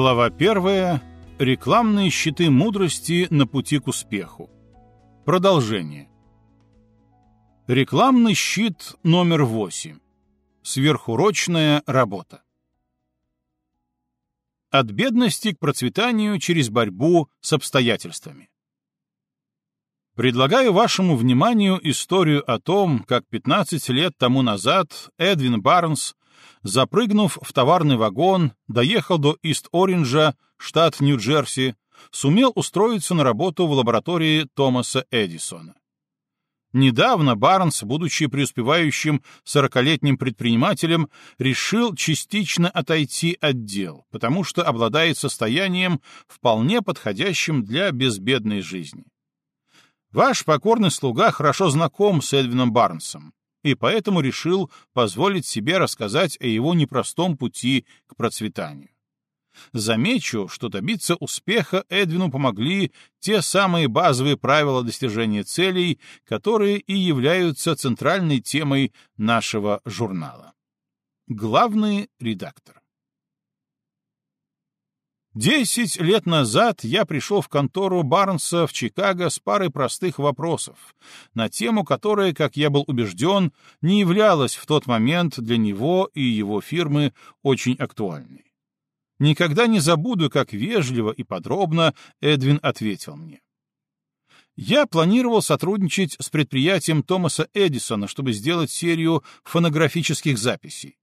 Глава первая. Рекламные щиты мудрости на пути к успеху. Продолжение. Рекламный щит номер восемь. Сверхурочная работа. От бедности к процветанию через борьбу с обстоятельствами. Предлагаю вашему вниманию историю о том, как 15 лет тому назад Эдвин Барнс запрыгнув в товарный вагон, доехал до Ист-Оринджа, штат Нью-Джерси, сумел устроиться на работу в лаборатории Томаса Эдисона. Недавно Барнс, будучи преуспевающим сорокалетним предпринимателем, решил частично отойти от дел, потому что обладает состоянием, вполне подходящим для безбедной жизни. Ваш покорный слуга хорошо знаком с Эдвином Барнсом, и поэтому решил позволить себе рассказать о его непростом пути к процветанию. Замечу, что добиться успеха Эдвину помогли те самые базовые правила достижения целей, которые и являются центральной темой нашего журнала. Главный редактор. Десять лет назад я пришел в контору Барнса в Чикаго с парой простых вопросов, на тему которой, как я был убежден, не являлась в тот момент для него и его фирмы очень актуальной. Никогда не забуду, как вежливо и подробно Эдвин ответил мне. Я планировал сотрудничать с предприятием Томаса Эдисона, чтобы сделать серию фонографических записей.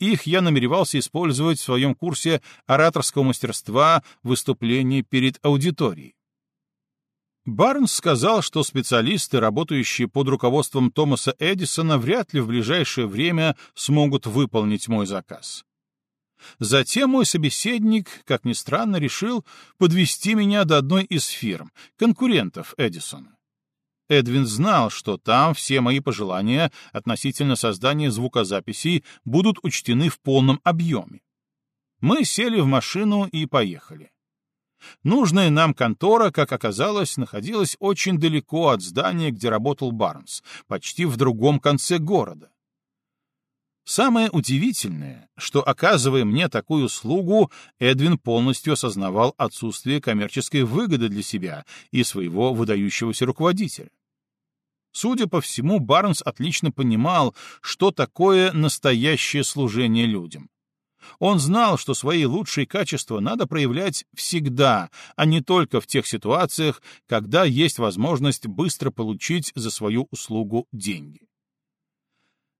Их я намеревался использовать в своем курсе ораторского мастерства выступлений перед аудиторией. Барнс сказал, что специалисты, работающие под руководством Томаса Эдисона, вряд ли в ближайшее время смогут выполнить мой заказ. Затем мой собеседник, как ни странно, решил подвести меня до одной из фирм, конкурентов Эдисона. Эдвин знал, что там все мои пожелания относительно создания звукозаписей будут учтены в полном объеме. Мы сели в машину и поехали. Нужная нам контора, как оказалось, находилась очень далеко от здания, где работал Барнс, почти в другом конце города. Самое удивительное, что, оказывая мне такую услугу, Эдвин полностью осознавал отсутствие коммерческой выгоды для себя и своего выдающегося руководителя. Судя по всему, Барнс отлично понимал, что такое настоящее служение людям. Он знал, что свои лучшие качества надо проявлять всегда, а не только в тех ситуациях, когда есть возможность быстро получить за свою услугу деньги.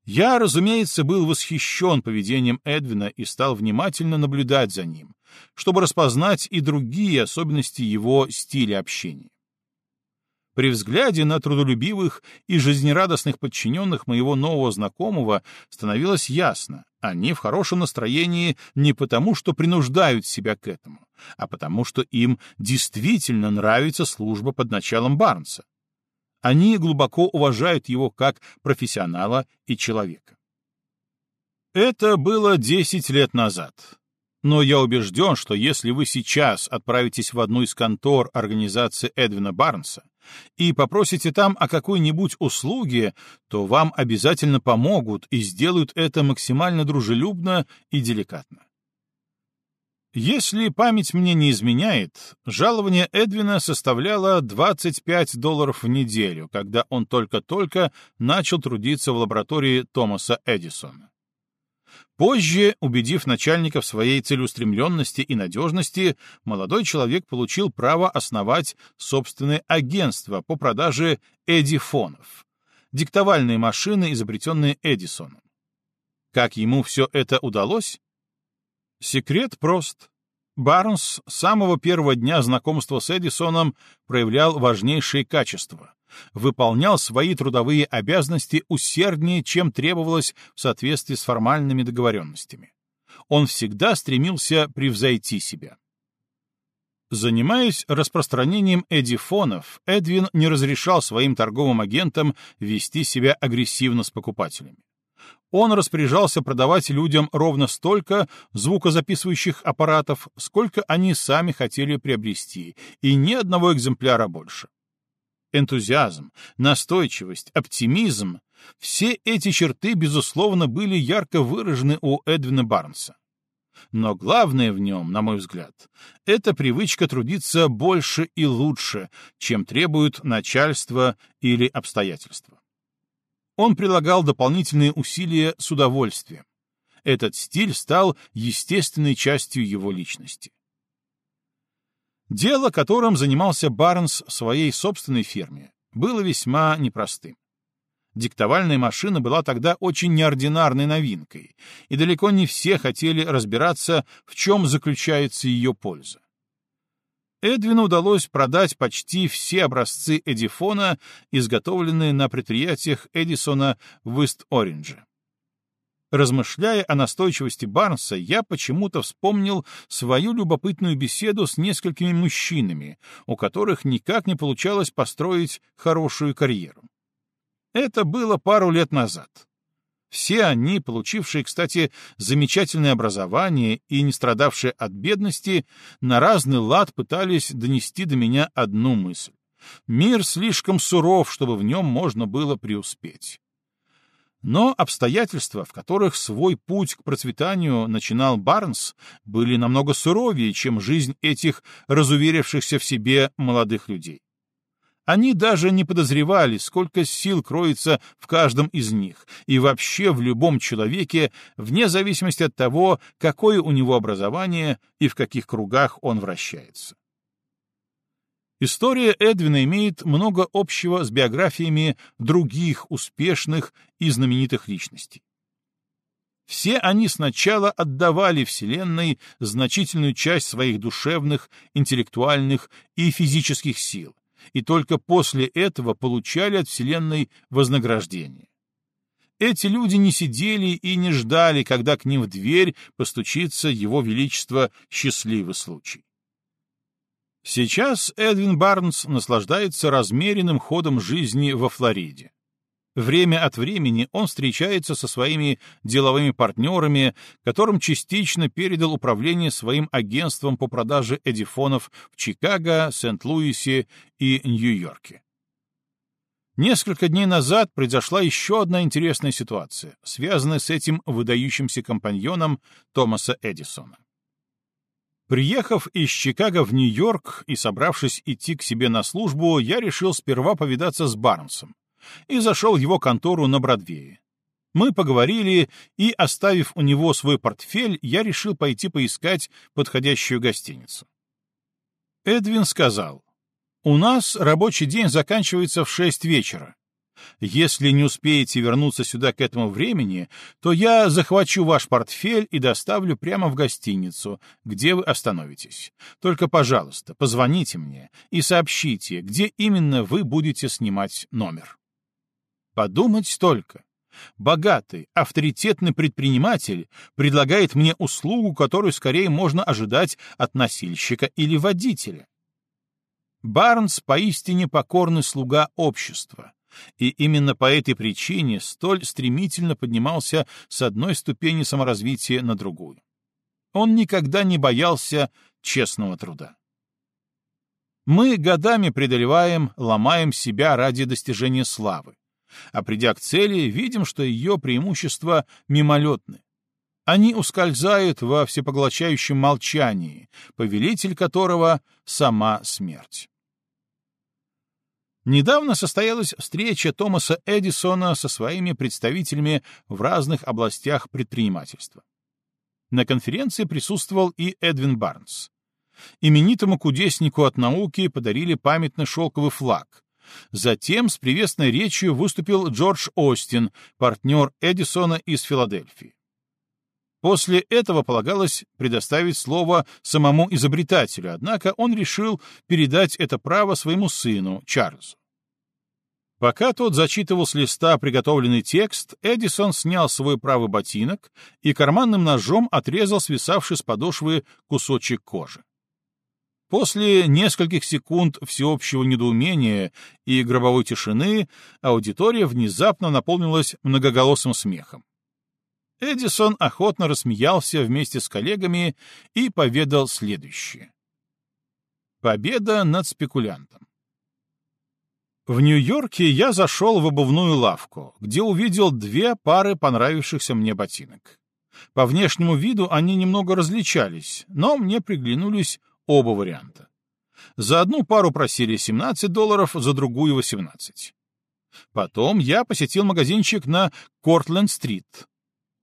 Я, разумеется, был восхищен поведением Эдвина и стал внимательно наблюдать за ним, чтобы распознать и другие особенности его стиля общения. При взгляде на трудолюбивых и жизнерадостных подчиненных моего нового знакомого становилось ясно, они в хорошем настроении не потому, что принуждают себя к этому, а потому, что им действительно нравится служба под началом Барнса. Они глубоко уважают его как профессионала и человека. Это было 10 лет назад. Но я убежден, что если вы сейчас отправитесь в одну из контор организации Эдвина Барнса, и попросите там о какой-нибудь услуге, то вам обязательно помогут и сделают это максимально дружелюбно и деликатно. Если память мне не изменяет, жалование Эдвина составляло 25 долларов в неделю, когда он только-только начал трудиться в лаборатории Томаса Эдисона. Позже, убедив начальника в своей целеустремленности и надежности, молодой человек получил право основать собственное агентство по продаже эдифонов, диктовальные машины, изобретенные Эдисоном. Как ему все это удалось? Секрет прост. Барнс с самого первого дня знакомства с Эдисоном проявлял важнейшие качества выполнял свои трудовые обязанности усерднее, чем требовалось в соответствии с формальными договоренностями. Он всегда стремился превзойти себя. Занимаясь распространением эдифонов, Эдвин не разрешал своим торговым агентам вести себя агрессивно с покупателями. Он распоряжался продавать людям ровно столько звукозаписывающих аппаратов, сколько они сами хотели приобрести, и ни одного экземпляра больше энтузиазм, настойчивость, оптимизм — все эти черты, безусловно, были ярко выражены у Эдвина Барнса. но главное в нем, на мой взгляд, это привычка трудиться больше и лучше, чем требуют начальство или обстоятельства. Он прилагал дополнительные усилия с удовольствием. Этот стиль стал естественной частью его личности. Дело, которым занимался Барнс в своей собственной фирме, было весьма непростым. Диктовальная машина была тогда очень неординарной новинкой, и далеко не все хотели разбираться, в чем заключается ее польза. Эдвину удалось продать почти все образцы Эдифона, изготовленные на предприятиях Эдисона в Ист-Оринже. Размышляя о настойчивости Барнса, я почему-то вспомнил свою любопытную беседу с несколькими мужчинами, у которых никак не получалось построить хорошую карьеру. Это было пару лет назад. Все они, получившие, кстати, замечательное образование и не страдавшие от бедности, на разный лад пытались донести до меня одну мысль. Мир слишком суров, чтобы в нем можно было преуспеть. Но обстоятельства, в которых свой путь к процветанию начинал Барнс, были намного суровее, чем жизнь этих разуверившихся в себе молодых людей. Они даже не подозревали, сколько сил кроется в каждом из них и вообще в любом человеке, вне зависимости от того, какое у него образование и в каких кругах он вращается. История Эдвина имеет много общего с биографиями других успешных и знаменитых личностей. Все они сначала отдавали Вселенной значительную часть своих душевных, интеллектуальных и физических сил, и только после этого получали от Вселенной вознаграждение. Эти люди не сидели и не ждали, когда к ним в дверь постучится Его Величество счастливый случай. Сейчас Эдвин Барнс наслаждается размеренным ходом жизни во Флориде. Время от времени он встречается со своими деловыми партнерами, которым частично передал управление своим агентством по продаже эдифонов в Чикаго, Сент-Луисе и Нью-Йорке. Несколько дней назад произошла еще одна интересная ситуация, связанная с этим выдающимся компаньоном Томаса Эдисона. Приехав из Чикаго в Нью-Йорк и собравшись идти к себе на службу, я решил сперва повидаться с Барнсом и зашел в его контору на Бродвее. Мы поговорили, и, оставив у него свой портфель, я решил пойти поискать подходящую гостиницу. Эдвин сказал, «У нас рабочий день заканчивается в шесть вечера. Если не успеете вернуться сюда к этому времени, то я захвачу ваш портфель и доставлю прямо в гостиницу, где вы остановитесь. Только, пожалуйста, позвоните мне и сообщите, где именно вы будете снимать номер. Подумать только. Богатый, авторитетный предприниматель предлагает мне услугу, которую скорее можно ожидать от носильщика или водителя. Барнс поистине покорный слуга общества, и именно по этой причине столь стремительно поднимался с одной ступени саморазвития на другую. Он никогда не боялся честного труда. Мы годами преодолеваем, ломаем себя ради достижения славы, а придя к цели, видим, что ее преимущества мимолетны. Они ускользают во всепоглощающем молчании, повелитель которого — сама смерть. Недавно состоялась встреча Томаса Эдисона со своими представителями в разных областях предпринимательства. На конференции присутствовал и Эдвин Барнс. Именитому кудеснику от науки подарили памятный шелковый флаг. Затем с приветственной речью выступил Джордж Остин, партнер Эдисона из Филадельфии. После этого полагалось предоставить слово самому изобретателю, однако он решил передать это право своему сыну, Чарльзу. Пока тот зачитывал с листа приготовленный текст, Эдисон снял свой правый ботинок и карманным ножом отрезал свисавший с подошвы кусочек кожи. После нескольких секунд всеобщего недоумения и гробовой тишины аудитория внезапно наполнилась многоголосым смехом. Эдисон охотно рассмеялся вместе с коллегами и поведал следующее. Победа над спекулянтом. В Нью-Йорке я зашел в обувную лавку, где увидел две пары понравившихся мне ботинок. По внешнему виду они немного различались, но мне приглянулись оба варианта. За одну пару просили 17 долларов, за другую — 18. Потом я посетил магазинчик на Кортленд-стрит.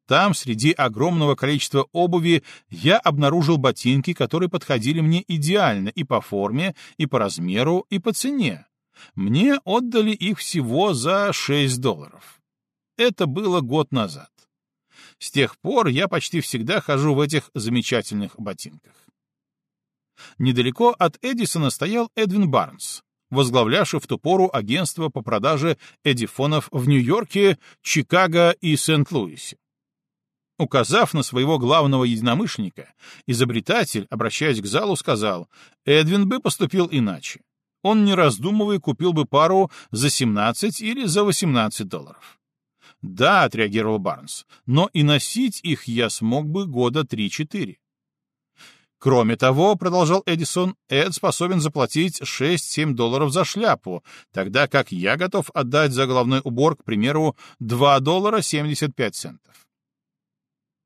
Там, среди огромного количества обуви, я обнаружил ботинки, которые подходили мне идеально и по форме, и по размеру, и по цене. Мне отдали их всего за 6 долларов. Это было год назад. С тех пор я почти всегда хожу в этих замечательных ботинках. Недалеко от Эдисона стоял Эдвин Барнс, возглавлявший в ту пору агентство по продаже эдифонов в Нью-Йорке, Чикаго и Сент-Луисе. Указав на своего главного единомышленника, изобретатель, обращаясь к залу, сказал, «Эдвин бы поступил иначе. Он, не раздумывая, купил бы пару за 17 или за 18 долларов». «Да», — отреагировал Барнс, «но и носить их я смог бы года 3-4». Кроме того, продолжал Эдисон, Эд способен заплатить 6-7 долларов за шляпу, тогда как я готов отдать за головной убор, к примеру, 2 доллара 75 центов.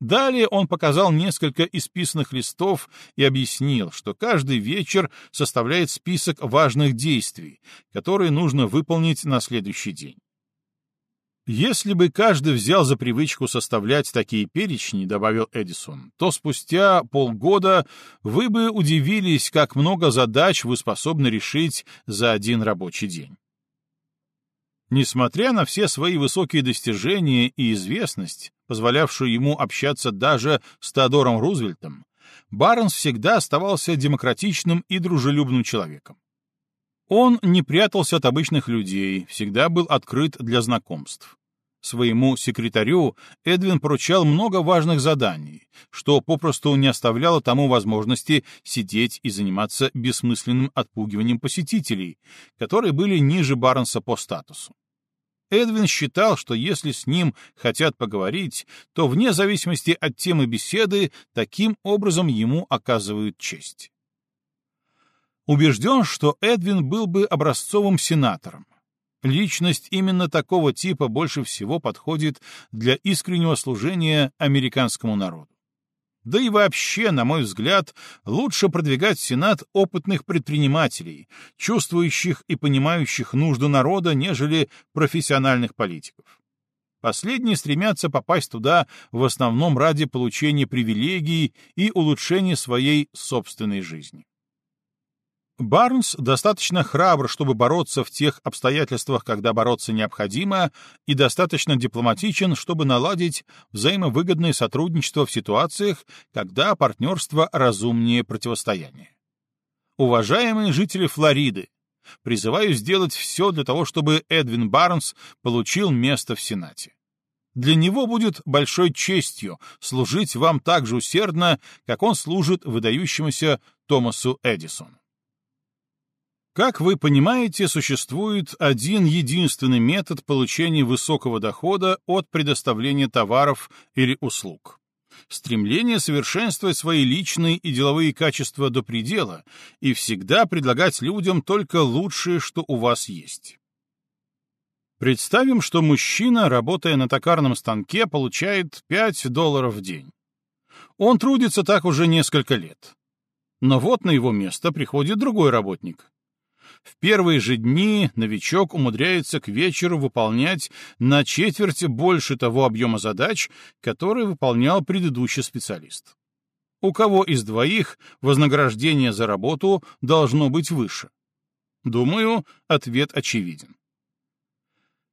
Далее он показал несколько исписанных листов и объяснил, что каждый вечер составляет список важных действий, которые нужно выполнить на следующий день. Если бы каждый взял за привычку составлять такие перечни, добавил Эдисон, то спустя полгода вы бы удивились, как много задач вы способны решить за один рабочий день. Несмотря на все свои высокие достижения и известность, позволявшую ему общаться даже с Теодором Рузвельтом, Барнс всегда оставался демократичным и дружелюбным человеком. Он не прятался от обычных людей, всегда был открыт для знакомств. Своему секретарю Эдвин поручал много важных заданий, что попросту не оставляло тому возможности сидеть и заниматься бессмысленным отпугиванием посетителей, которые были ниже Барнса по статусу. Эдвин считал, что если с ним хотят поговорить, то вне зависимости от темы беседы таким образом ему оказывают честь убежден, что Эдвин был бы образцовым сенатором. Личность именно такого типа больше всего подходит для искреннего служения американскому народу. Да и вообще, на мой взгляд, лучше продвигать в Сенат опытных предпринимателей, чувствующих и понимающих нужды народа, нежели профессиональных политиков. Последние стремятся попасть туда в основном ради получения привилегий и улучшения своей собственной жизни. Барнс достаточно храбр, чтобы бороться в тех обстоятельствах, когда бороться необходимо, и достаточно дипломатичен, чтобы наладить взаимовыгодное сотрудничество в ситуациях, когда партнерство разумнее противостояния. Уважаемые жители Флориды, призываю сделать все для того, чтобы Эдвин Барнс получил место в Сенате. Для него будет большой честью служить вам так же усердно, как он служит выдающемуся Томасу Эдисону. Как вы понимаете, существует один единственный метод получения высокого дохода от предоставления товаров или услуг. Стремление совершенствовать свои личные и деловые качества до предела и всегда предлагать людям только лучшее, что у вас есть. Представим, что мужчина, работая на токарном станке, получает 5 долларов в день. Он трудится так уже несколько лет. Но вот на его место приходит другой работник. В первые же дни новичок умудряется к вечеру выполнять на четверть больше того объема задач, который выполнял предыдущий специалист. У кого из двоих вознаграждение за работу должно быть выше? Думаю, ответ очевиден.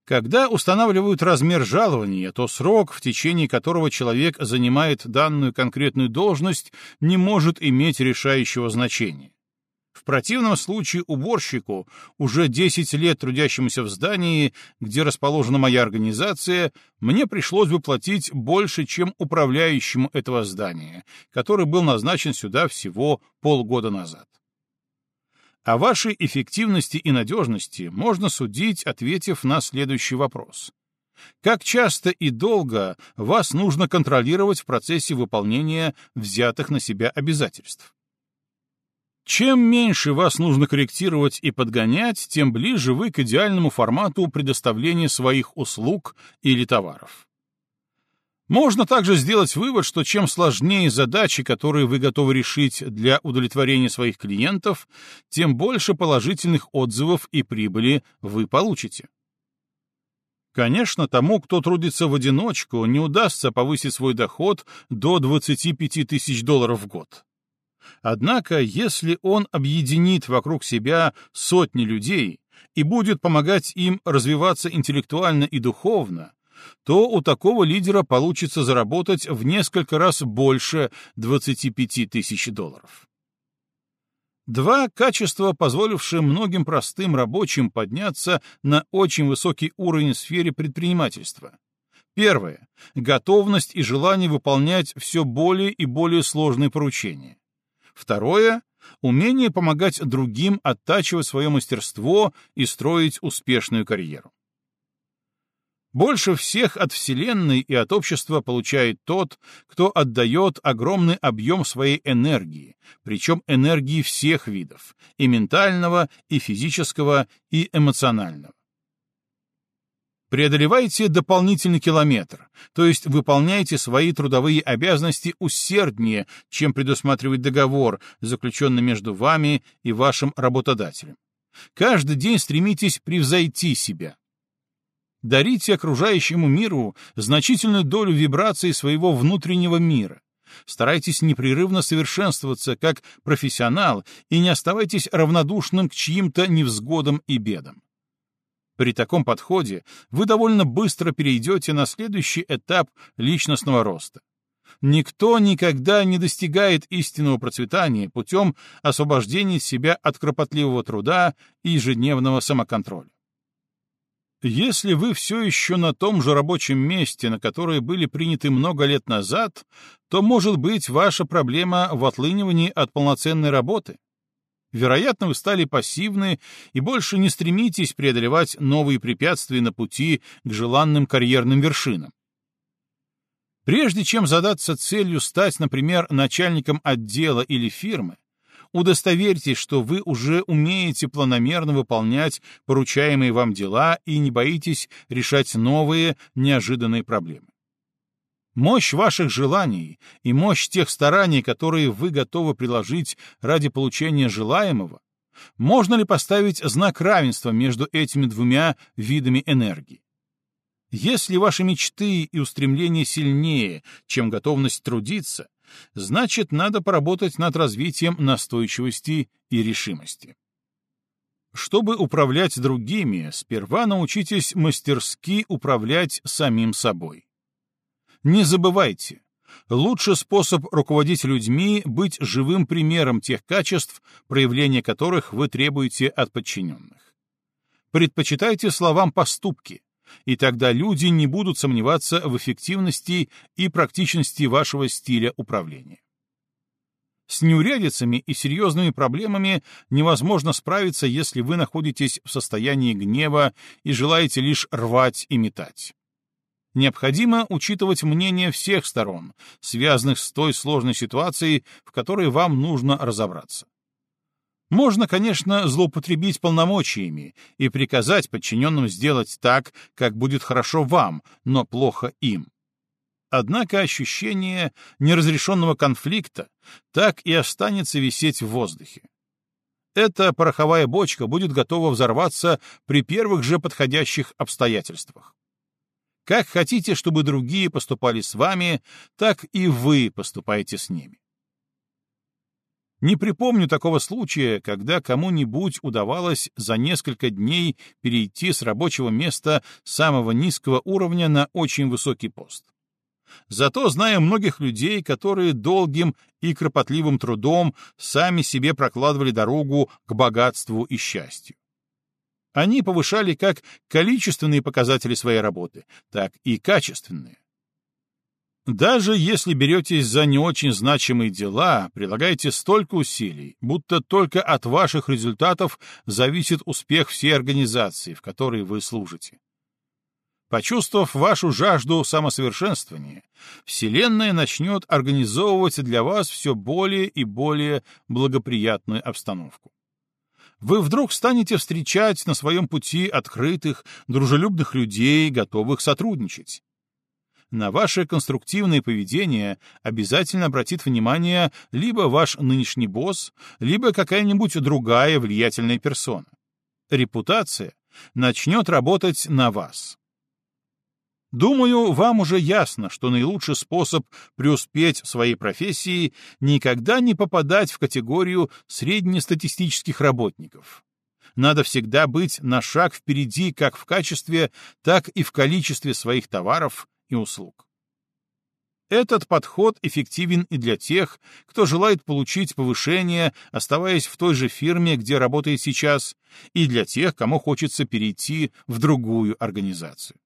Когда устанавливают размер жалования, то срок, в течение которого человек занимает данную конкретную должность, не может иметь решающего значения. Противном случае уборщику, уже 10 лет трудящемуся в здании, где расположена моя организация, мне пришлось бы платить больше, чем управляющему этого здания, который был назначен сюда всего полгода назад. О вашей эффективности и надежности можно судить, ответив на следующий вопрос. Как часто и долго вас нужно контролировать в процессе выполнения взятых на себя обязательств? Чем меньше вас нужно корректировать и подгонять, тем ближе вы к идеальному формату предоставления своих услуг или товаров. Можно также сделать вывод, что чем сложнее задачи, которые вы готовы решить для удовлетворения своих клиентов, тем больше положительных отзывов и прибыли вы получите. Конечно, тому, кто трудится в одиночку, не удастся повысить свой доход до 25 тысяч долларов в год. Однако, если он объединит вокруг себя сотни людей и будет помогать им развиваться интеллектуально и духовно, то у такого лидера получится заработать в несколько раз больше 25 тысяч долларов. Два качества, позволившие многим простым рабочим подняться на очень высокий уровень в сфере предпринимательства. Первое — готовность и желание выполнять все более и более сложные поручения. Второе — умение помогать другим оттачивать свое мастерство и строить успешную карьеру. Больше всех от Вселенной и от общества получает тот, кто отдает огромный объем своей энергии, причем энергии всех видов, и ментального, и физического, и эмоционального. Преодолевайте дополнительный километр, то есть выполняйте свои трудовые обязанности усерднее, чем предусматривает договор, заключенный между вами и вашим работодателем. Каждый день стремитесь превзойти себя. Дарите окружающему миру значительную долю вибраций своего внутреннего мира. Старайтесь непрерывно совершенствоваться как профессионал и не оставайтесь равнодушным к чьим-то невзгодам и бедам. При таком подходе вы довольно быстро перейдете на следующий этап личностного роста. Никто никогда не достигает истинного процветания путем освобождения себя от кропотливого труда и ежедневного самоконтроля. Если вы все еще на том же рабочем месте, на которое были приняты много лет назад, то, может быть, ваша проблема в отлынивании от полноценной работы. Вероятно, вы стали пассивны и больше не стремитесь преодолевать новые препятствия на пути к желанным карьерным вершинам. Прежде чем задаться целью стать, например, начальником отдела или фирмы, удостоверьтесь, что вы уже умеете планомерно выполнять поручаемые вам дела и не боитесь решать новые, неожиданные проблемы. Мощь ваших желаний и мощь тех стараний, которые вы готовы приложить ради получения желаемого, можно ли поставить знак равенства между этими двумя видами энергии? Если ваши мечты и устремления сильнее, чем готовность трудиться, значит, надо поработать над развитием настойчивости и решимости. Чтобы управлять другими, сперва научитесь мастерски управлять самим собой. Не забывайте, лучший способ руководить людьми — быть живым примером тех качеств, проявления которых вы требуете от подчиненных. Предпочитайте словам поступки, и тогда люди не будут сомневаться в эффективности и практичности вашего стиля управления. С неурядицами и серьезными проблемами невозможно справиться, если вы находитесь в состоянии гнева и желаете лишь рвать и метать. Необходимо учитывать мнение всех сторон, связанных с той сложной ситуацией, в которой вам нужно разобраться. Можно, конечно, злоупотребить полномочиями и приказать подчиненным сделать так, как будет хорошо вам, но плохо им. Однако ощущение неразрешенного конфликта так и останется висеть в воздухе. Эта пороховая бочка будет готова взорваться при первых же подходящих обстоятельствах. Как хотите, чтобы другие поступали с вами, так и вы поступаете с ними. Не припомню такого случая, когда кому-нибудь удавалось за несколько дней перейти с рабочего места самого низкого уровня на очень высокий пост. Зато знаю многих людей, которые долгим и кропотливым трудом сами себе прокладывали дорогу к богатству и счастью. Они повышали как количественные показатели своей работы, так и качественные. Даже если беретесь за не очень значимые дела, прилагайте столько усилий, будто только от ваших результатов зависит успех всей организации, в которой вы служите. Почувствовав вашу жажду самосовершенствования, Вселенная начнет организовывать для вас все более и более благоприятную обстановку. Вы вдруг станете встречать на своем пути открытых, дружелюбных людей, готовых сотрудничать на ваше конструктивное поведение обязательно обратит внимание либо ваш нынешний босс, либо какая-нибудь другая влиятельная персона. Репутация начнет работать на вас. Думаю, вам уже ясно, что наилучший способ преуспеть в своей профессии — никогда не попадать в категорию среднестатистических работников. Надо всегда быть на шаг впереди как в качестве, так и в количестве своих товаров и услуг. Этот подход эффективен и для тех, кто желает получить повышение, оставаясь в той же фирме, где работает сейчас, и для тех, кому хочется перейти в другую организацию.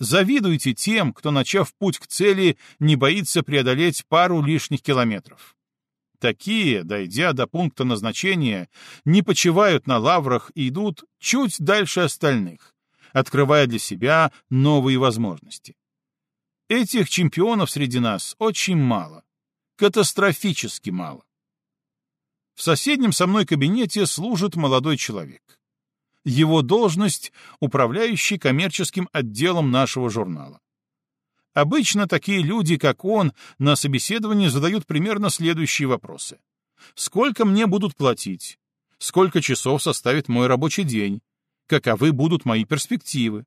Завидуйте тем, кто, начав путь к цели, не боится преодолеть пару лишних километров. Такие, дойдя до пункта назначения, не почивают на лаврах и идут чуть дальше остальных, открывая для себя новые возможности. Этих чемпионов среди нас очень мало, катастрофически мало. В соседнем со мной кабинете служит молодой человек его должность — управляющий коммерческим отделом нашего журнала. Обычно такие люди, как он, на собеседовании задают примерно следующие вопросы. Сколько мне будут платить? Сколько часов составит мой рабочий день? Каковы будут мои перспективы?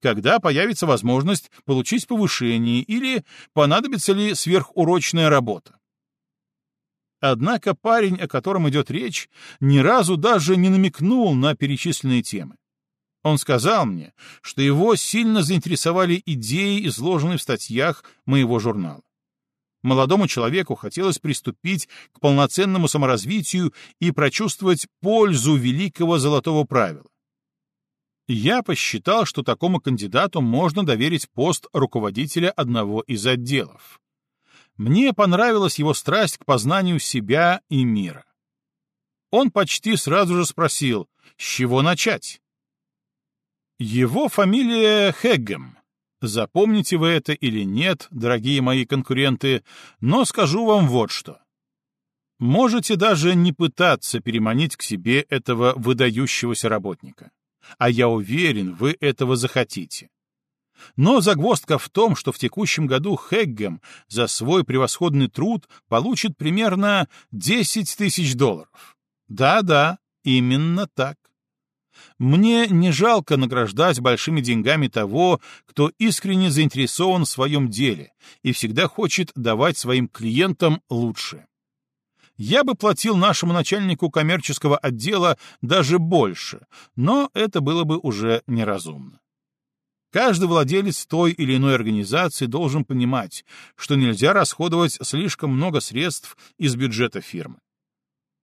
Когда появится возможность получить повышение или понадобится ли сверхурочная работа? Однако парень, о котором идет речь, ни разу даже не намекнул на перечисленные темы. Он сказал мне, что его сильно заинтересовали идеи, изложенные в статьях моего журнала. Молодому человеку хотелось приступить к полноценному саморазвитию и прочувствовать пользу великого золотого правила. Я посчитал, что такому кандидату можно доверить пост руководителя одного из отделов. Мне понравилась его страсть к познанию себя и мира. Он почти сразу же спросил, с чего начать? Его фамилия Хеггем. Запомните вы это или нет, дорогие мои конкуренты, но скажу вам вот что. Можете даже не пытаться переманить к себе этого выдающегося работника. А я уверен, вы этого захотите. Но загвоздка в том, что в текущем году Хеггем за свой превосходный труд получит примерно 10 тысяч долларов. Да-да, именно так. Мне не жалко награждать большими деньгами того, кто искренне заинтересован в своем деле и всегда хочет давать своим клиентам лучшее. Я бы платил нашему начальнику коммерческого отдела даже больше, но это было бы уже неразумно. Каждый владелец той или иной организации должен понимать, что нельзя расходовать слишком много средств из бюджета фирмы.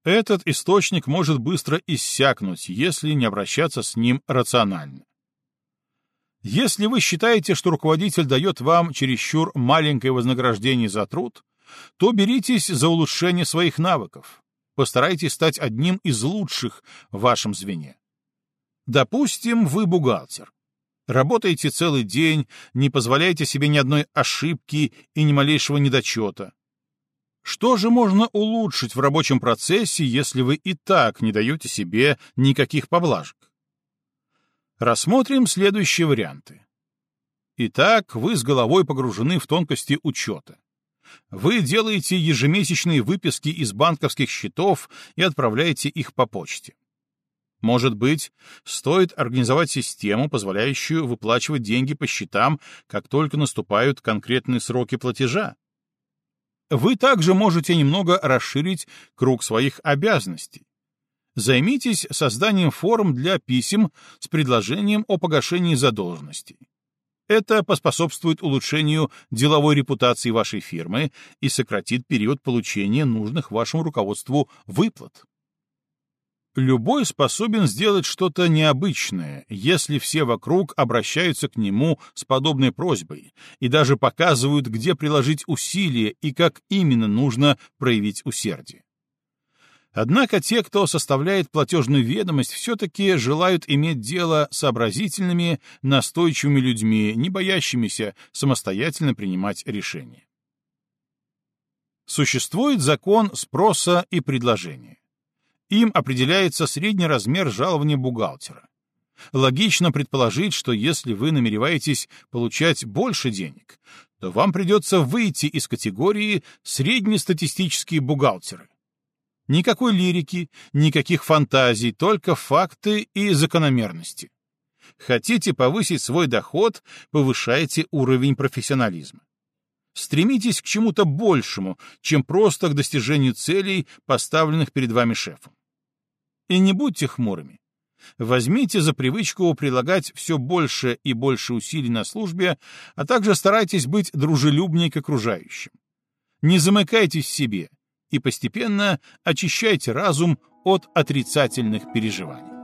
Этот источник может быстро иссякнуть, если не обращаться с ним рационально. Если вы считаете, что руководитель дает вам чересчур маленькое вознаграждение за труд, то беритесь за улучшение своих навыков. Постарайтесь стать одним из лучших в вашем звене. Допустим, вы бухгалтер. Работаете целый день, не позволяете себе ни одной ошибки и ни малейшего недочета. Что же можно улучшить в рабочем процессе, если вы и так не даете себе никаких поблажек? Рассмотрим следующие варианты. Итак, вы с головой погружены в тонкости учета. Вы делаете ежемесячные выписки из банковских счетов и отправляете их по почте. Может быть, стоит организовать систему, позволяющую выплачивать деньги по счетам, как только наступают конкретные сроки платежа? Вы также можете немного расширить круг своих обязанностей. Займитесь созданием форм для писем с предложением о погашении задолженностей. Это поспособствует улучшению деловой репутации вашей фирмы и сократит период получения нужных вашему руководству выплат. Любой способен сделать что-то необычное, если все вокруг обращаются к нему с подобной просьбой и даже показывают, где приложить усилия и как именно нужно проявить усердие. Однако те, кто составляет платежную ведомость, все-таки желают иметь дело сообразительными, настойчивыми людьми, не боящимися самостоятельно принимать решения. Существует закон спроса и предложения. Им определяется средний размер жалования бухгалтера. Логично предположить, что если вы намереваетесь получать больше денег, то вам придется выйти из категории среднестатистические бухгалтеры. Никакой лирики, никаких фантазий, только факты и закономерности. Хотите повысить свой доход, повышайте уровень профессионализма. Стремитесь к чему-то большему, чем просто к достижению целей, поставленных перед вами шефом. И не будьте хмурыми. Возьмите за привычку прилагать все больше и больше усилий на службе, а также старайтесь быть дружелюбнее к окружающим. Не замыкайтесь в себе и постепенно очищайте разум от отрицательных переживаний.